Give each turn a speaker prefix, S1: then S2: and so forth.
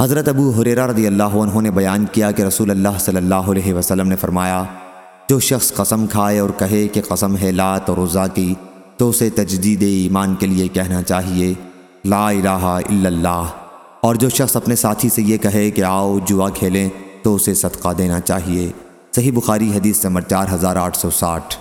S1: حضرت ابو حریرہ رضی اللہ عنہ نے بیان کیا کہ رسول اللہ صلی اللہ علیہ وسلم نے فرمایا، جو شخص قسم کھائے اور کہے کہ قسم ہے لات اور رضا کی، تو اسے تجدید ایمان کے لیے کہنا چاہیے، لا الہ الا اللہ۔ اور جو شخص اپنے ساتھی سے یہ کہے کہ آؤ جوا کھیلیں، تو اسے صدقہ دینا چاہیے۔ صحیح بخاری حدیث نمبر چار ہزار آٹھ سو ساٹھ۔